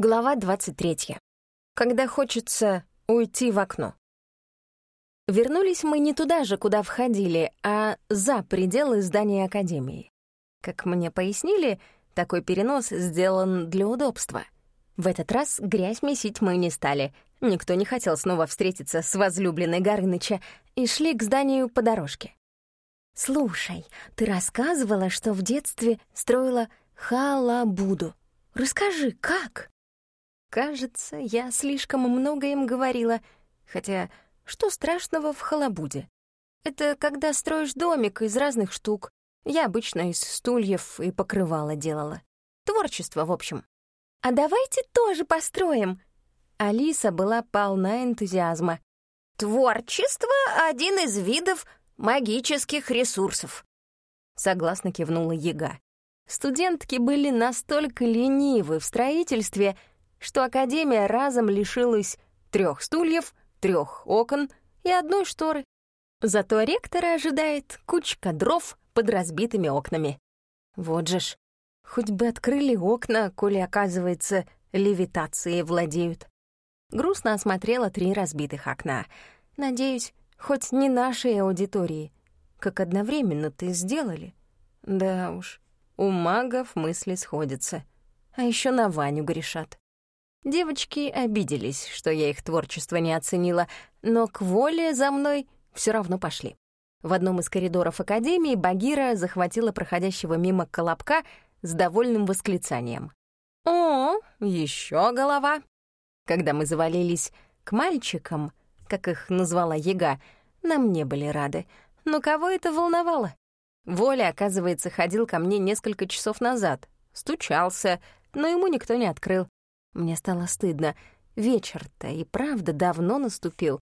Глава 23. Когда хочется уйти в окно. Вернулись мы не туда же, куда входили, а за пределы здания Академии. Как мне пояснили, такой перенос сделан для удобства. В этот раз грязь месить мы не стали. Никто не хотел снова встретиться с возлюбленной Горыныча и шли к зданию по дорожке. «Слушай, ты рассказывала, что в детстве строила халабуду. Расскажи, как?» Кажется, я слишком много им говорила, хотя что страшного в халабуде? Это когда строишь домик из разных штук. Я обычно из стульев и покрывала делала. Творчество, в общем. «А давайте тоже построим!» Алиса была полна энтузиазма. «Творчество — один из видов магических ресурсов», — согласно кивнула Яга. Студентки были настолько ленивы в строительстве, что Академия разом лишилась трех стульев, трех окон и одной шторы. Зато ректора ожидает кучка дров под разбитыми окнами. Вот же ж, хоть бы открыли окна, коли, оказывается, левитацией владеют. Грустно осмотрела три разбитых окна. Надеюсь, хоть не нашей аудитории. Как одновременно ты сделали. Да уж, у магов мысли сходятся. А еще на Ваню грешат. Девочки обиделись, что я их творчество не оценила, но к воле за мной все равно пошли. В одном из коридоров Академии Багира захватила проходящего мимо колобка с довольным восклицанием. «О, еще голова!» Когда мы завалились к мальчикам, как их назвала Яга, нам не были рады. Но кого это волновало? Воля, оказывается, ходил ко мне несколько часов назад. Стучался, но ему никто не открыл. Мне стало стыдно. Вечер-то и правда давно наступил.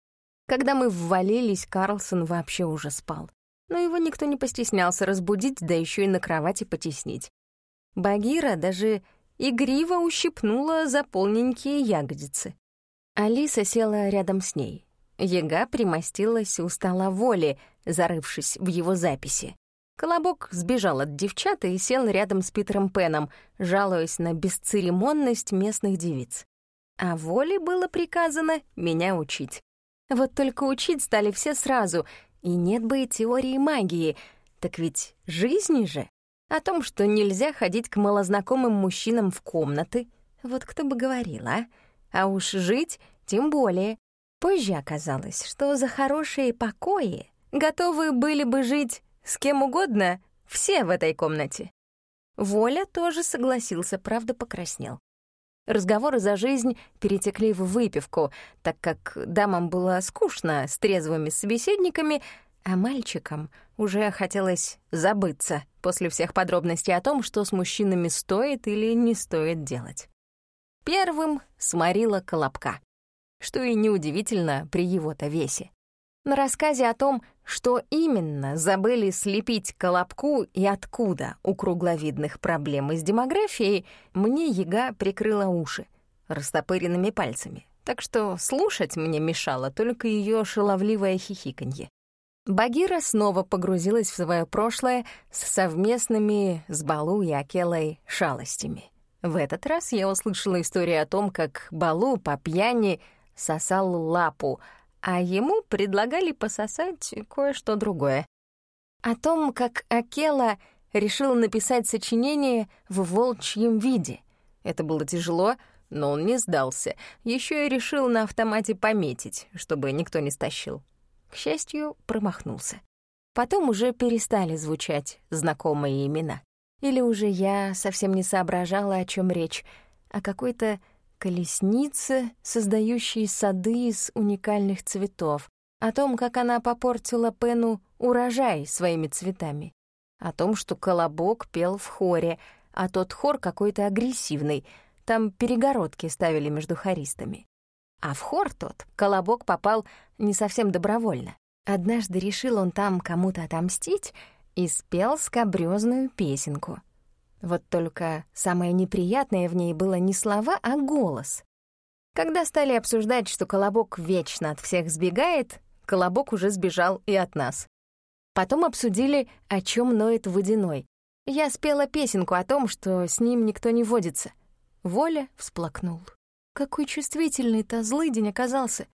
Когда мы ввалились, Карлсон вообще уже спал. Но его никто не постеснялся разбудить, да еще и на кровати потеснить. Багира даже игриво ущипнула за полненькие ягодицы. Алиса села рядом с ней. Ега примостилась у стола воли, зарывшись в его записи. Колобок сбежал от девчат и сел рядом с Питером Пеном, жалуясь на бесцеремонность местных девиц. А Воле было приказано меня учить. Вот только учить стали все сразу, и нет бы и теории магии. Так ведь жизни же. О том, что нельзя ходить к малознакомым мужчинам в комнаты. Вот кто бы говорил, а? А уж жить тем более. Позже оказалось, что за хорошие покои готовы были бы жить с кем угодно, все в этой комнате. Воля тоже согласился, правда, покраснел. Разговоры за жизнь перетекли в выпивку, так как дамам было скучно с трезвыми собеседниками, а мальчикам уже хотелось забыться после всех подробностей о том, что с мужчинами стоит или не стоит делать. Первым сморила Колобка, что и неудивительно при его-то весе. На рассказе о том, что именно забыли слепить Колобку и откуда у кругловидных проблем с демографией, мне яга прикрыла уши растопыренными пальцами, так что слушать мне мешало только ее шаловливое хихиканье. Багира снова погрузилась в свое прошлое с совместными с Балу и Акелой шалостями. В этот раз я услышала историю о том, как Балу по пьяни сосал лапу — а ему предлагали пососать кое-что другое. О том, как Акела решил написать сочинение в волчьем виде. Это было тяжело, но он не сдался. Еще и решил на автомате пометить, чтобы никто не стащил. К счастью, промахнулся. Потом уже перестали звучать знакомые имена. Или уже я совсем не соображала, о чем речь, а какой-то колеснице, создающей сады из уникальных цветов, о том, как она попортила Пену урожай своими цветами, о том, что Колобок пел в хоре, а тот хор какой-то агрессивный, там перегородки ставили между хористами. А в хор тот Колобок попал не совсем добровольно. Однажды решил он там кому-то отомстить и спел скобрёзную песенку — вот только самое неприятное в ней было не слова, а голос. Когда стали обсуждать, что Колобок вечно от всех сбегает, Колобок уже сбежал и от нас. Потом обсудили, о чем ноет Водяной. Я спела песенку о том, что с ним никто не водится. Воля всплакнул. Какой чувствительный-то злыдень оказался.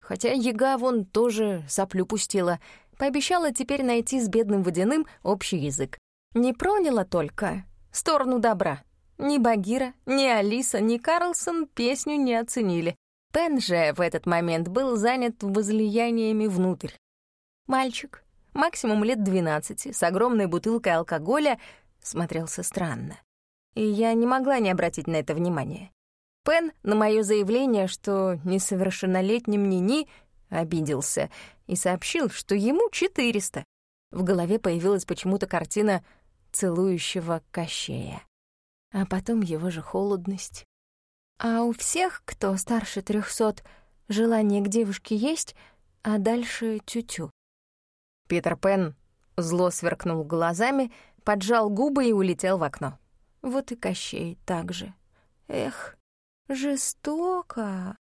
Хотя яга вон тоже соплю пустила. Пообещала теперь найти с бедным водяным общий язык. Не проняла только сторону добра. Ни Багира, ни Алиса, ни Карлсон песню не оценили. Пен же в этот момент был занят возлияниями внутрь. Мальчик, максимум лет 12, с огромной бутылкой алкоголя, смотрелся странно. И я не могла не обратить на это внимание. Пен на мое заявление, что несовершеннолетним Нини обиделся и сообщил, что ему 400. В голове появилась почему-то картина целующего Кощея. А потом его же холодность. А у всех, кто старше трехсот, желание к девушке есть, а дальше тю-тю. Питер Пен зло сверкнул глазами, поджал губы и улетел в окно. Вот и Кощей так же. Эх, жестоко.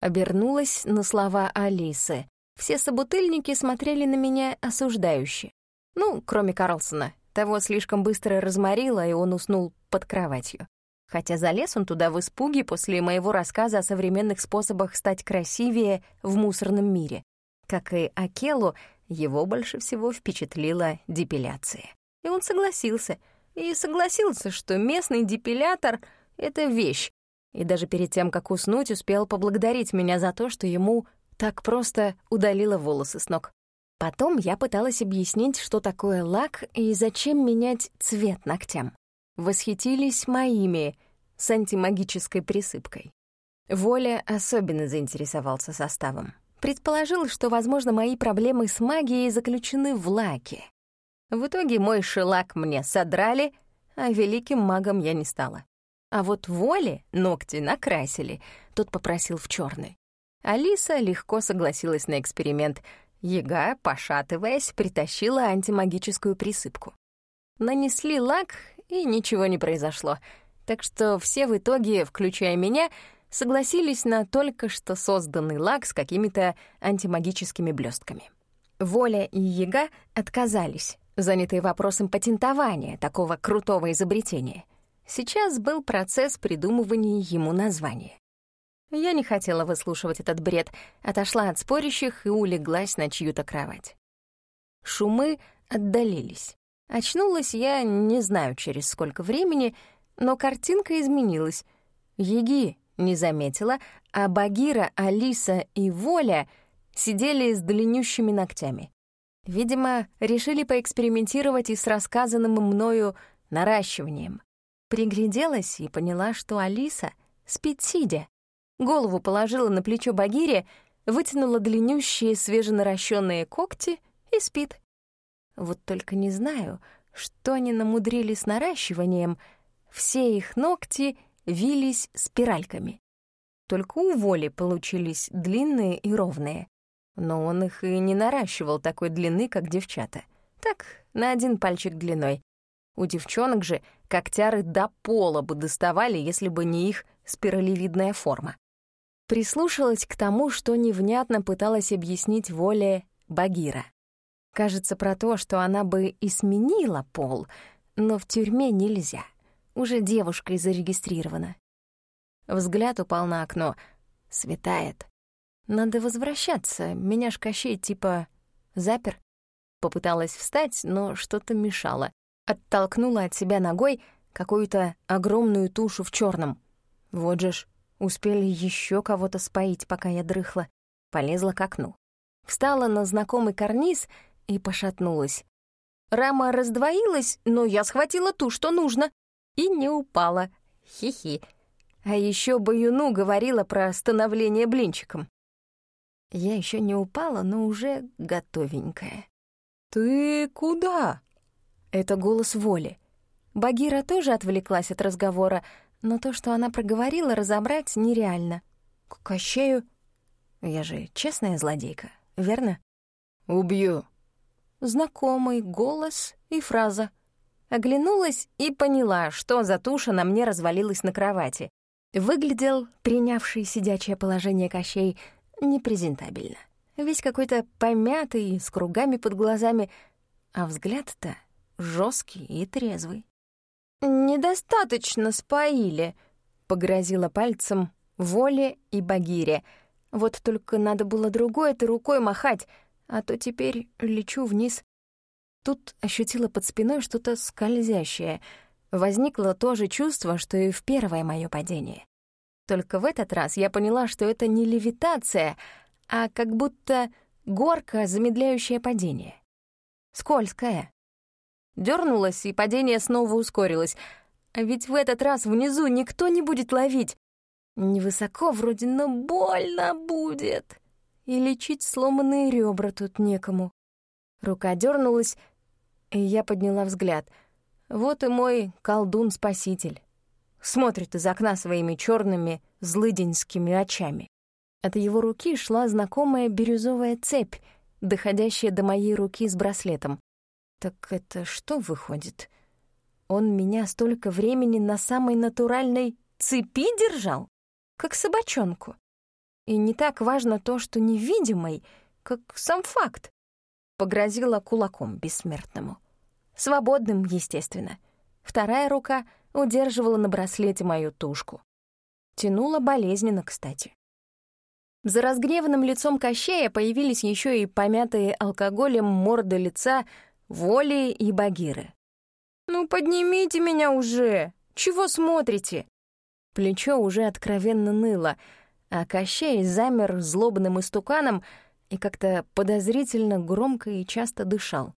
Обернулась на слова Алисы. Все собутыльники смотрели на меня осуждающе. Ну, кроме Карлсона. Того слишком быстро разморило, и он уснул под кроватью. Хотя залез он туда в испуге после моего рассказа о современных способах стать красивее в мусорном мире. Как и Акелу, его больше всего впечатлила депиляция. И он согласился. И согласился, что местный депилятор — это вещь. И даже перед тем, как уснуть, успел поблагодарить меня за то, что ему так просто удалило волосы с ног. Потом я пыталась объяснить, что такое лак и зачем менять цвет ногтям. Восхитились моими с антимагической присыпкой. Воля особенно заинтересовался составом. Предположил, что, возможно, мои проблемы с магией заключены в лаке. В итоге мой шелак мне содрали, а великим магом я не стала. А вот Воле ногти накрасили, тот попросил в черный. Алиса легко согласилась на эксперимент. Яга, пошатываясь, притащила антимагическую присыпку. Нанесли лак, и ничего не произошло. Так что все в итоге, включая меня, согласились на только что созданный лак с какими-то антимагическими блестками. Воля и Яга отказались, занятые вопросом патентования такого крутого изобретения. Сейчас был процесс придумывания ему названия. Я не хотела выслушивать этот бред, отошла от спорящих и улеглась на чью-то кровать. Шумы отдалились. Очнулась я не знаю через сколько времени, но картинка изменилась. Еги не заметила, а Багира, Алиса и Воля сидели с длиннющими ногтями. Видимо, решили поэкспериментировать и с рассказанным мною наращиванием. Пригляделась и поняла, что Алиса спит сидя. Голову положила на плечо Багире, вытянула длиннющие свеженаращенные когти и спит. Вот только не знаю, что они намудрили с наращиванием. Все их ногти вились спиральками. Только у Воли получились длинные и ровные. Но он их и не наращивал такой длины, как девчата. Так, на один пальчик длиной. У девчонок же когтяры до пола бы доставали, если бы не их спиралевидная форма. Прислушалась к тому, что невнятно пыталась объяснить воле Багира. Кажется, про то, что она бы и сменила пол, но в тюрьме нельзя. Уже девушкой зарегистрирована. Взгляд упал на окно. Светает. Надо возвращаться, меня ж Кощей типа запер. Попыталась встать, но что-то мешало. Оттолкнула от себя ногой какую-то огромную тушу в черном. Вот же ж, успели еще кого-то споить, пока я дрыхла. Полезла к окну. Встала на знакомый карниз и пошатнулась. Рама раздвоилась, но я схватила ту, что нужно, и не упала. Хи-хи. А еще Баюну говорила про становление блинчиком. Я еще не упала, но уже готовенькая. «Ты куда?» Это голос Воли. Багира тоже отвлеклась от разговора, но то, что она проговорила, разобрать нереально. «К Кощею? Я же честная злодейка, верно?» «Убью». Знакомый голос и фраза. Оглянулась и поняла, что за туша на мне развалилась на кровати. Выглядел принявший сидячее положение Кощей непрезентабельно. Весь какой-то помятый, с кругами под глазами, а взгляд-то жесткий и трезвый. «Недостаточно споили», — погрозила пальцем Воле и Багире. Вот только надо было другой этой рукой махать, а то теперь лечу вниз. Тут ощутила под спиной что-то скользящее. Возникло то же чувство, что и в первое мое падение. Только в этот раз я поняла, что это не левитация, а как будто горка, замедляющая падение. Скользкая. Дёрнулась, и падение снова ускорилось. А ведь в этот раз внизу никто не будет ловить. Невысоко вроде, но больно будет. И лечить сломанные ребра тут некому. Рука дернулась, и я подняла взгляд. Вот и мой колдун-спаситель. Смотрит из окна своими черными злыденьскими очами. От его руки шла знакомая бирюзовая цепь, доходящая до моей руки с браслетом. Так это что выходит? Он меня столько времени на самой натуральной цепи держал? как собачонку. И не так важно то, что невидимый, как сам факт. Погрозила кулаком бессмертному. Свободным, естественно. Вторая рука удерживала на браслете мою тушку. Тянула болезненно, кстати. За разгневанным лицом Кощея появились еще и помятые алкоголем морды лица Воли и Багиры. «Ну, поднимите меня уже! Чего смотрите?» Плечо уже откровенно ныло, а Кощей замер злобным истуканом и как-то подозрительно громко и часто дышал.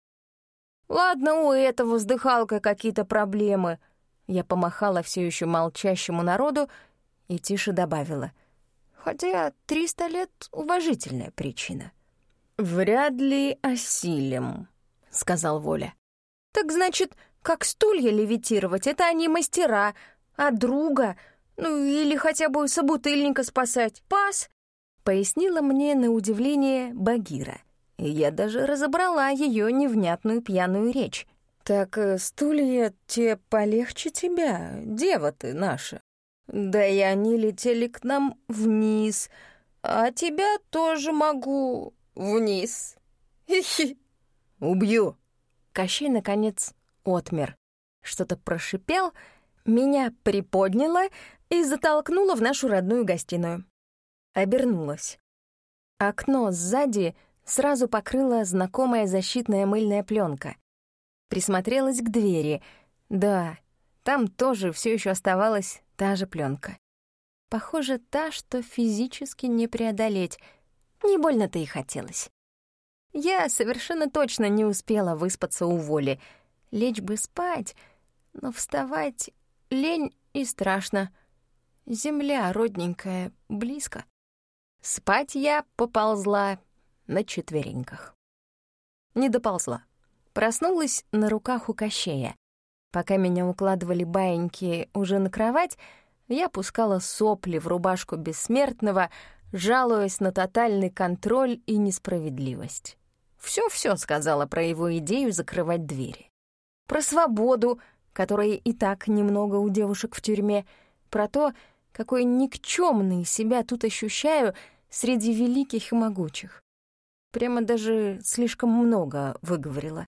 «Ладно, у этого вздыхалка какие-то проблемы», я помахала все еще молчащему народу и тише добавила. Хотя триста лет — уважительная причина. «Вряд ли осилим», — сказал Воля. «Так значит, как стулья левитировать, это они мастера, а друга ну, или хотя бы собутыльника спасать. Пас!» Пояснила мне на удивление Багира. И я даже разобрала ее невнятную пьяную речь. «Так э, стулья те полегче тебя, дева ты наша. Да и они летели к нам вниз, а тебя тоже могу вниз. Хи-хи. Убью!» Кощей, наконец, отмер. Что-то прошипел, меня приподняло, и затолкнула в нашу родную гостиную. Обернулась. Окно сзади сразу покрыла знакомая защитная мыльная пленка. Присмотрелась к двери. Да, там тоже все еще оставалась та же пленка. Похоже, та, что физически не преодолеть. Не больно-то и хотелось. Я совершенно точно не успела выспаться у воли. Лечь бы спать, но вставать лень и страшно — Земля, родненькая, близко. Спать я поползла на четвереньках. Не доползла. Проснулась на руках у Кощея. Пока меня укладывали баиньки уже на кровать, я пускала сопли в рубашку бессмертного, жалуясь на тотальный контроль и несправедливость. Все-все сказала про его идею закрывать двери. Про свободу, которая и так немного у девушек в тюрьме, про то, какой никчемный себя тут ощущаю среди великих и могучих. Прямо даже слишком много выговорила.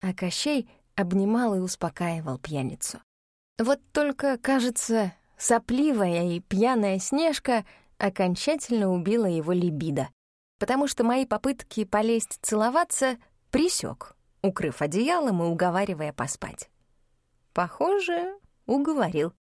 А Кощей обнимал и успокаивал пьяницу. Вот только, кажется, сопливая и пьяная Снежка окончательно убила его либидо, потому что мои попытки полезть целоваться присек, укрыв одеялом и уговаривая поспать. Похоже, уговорил.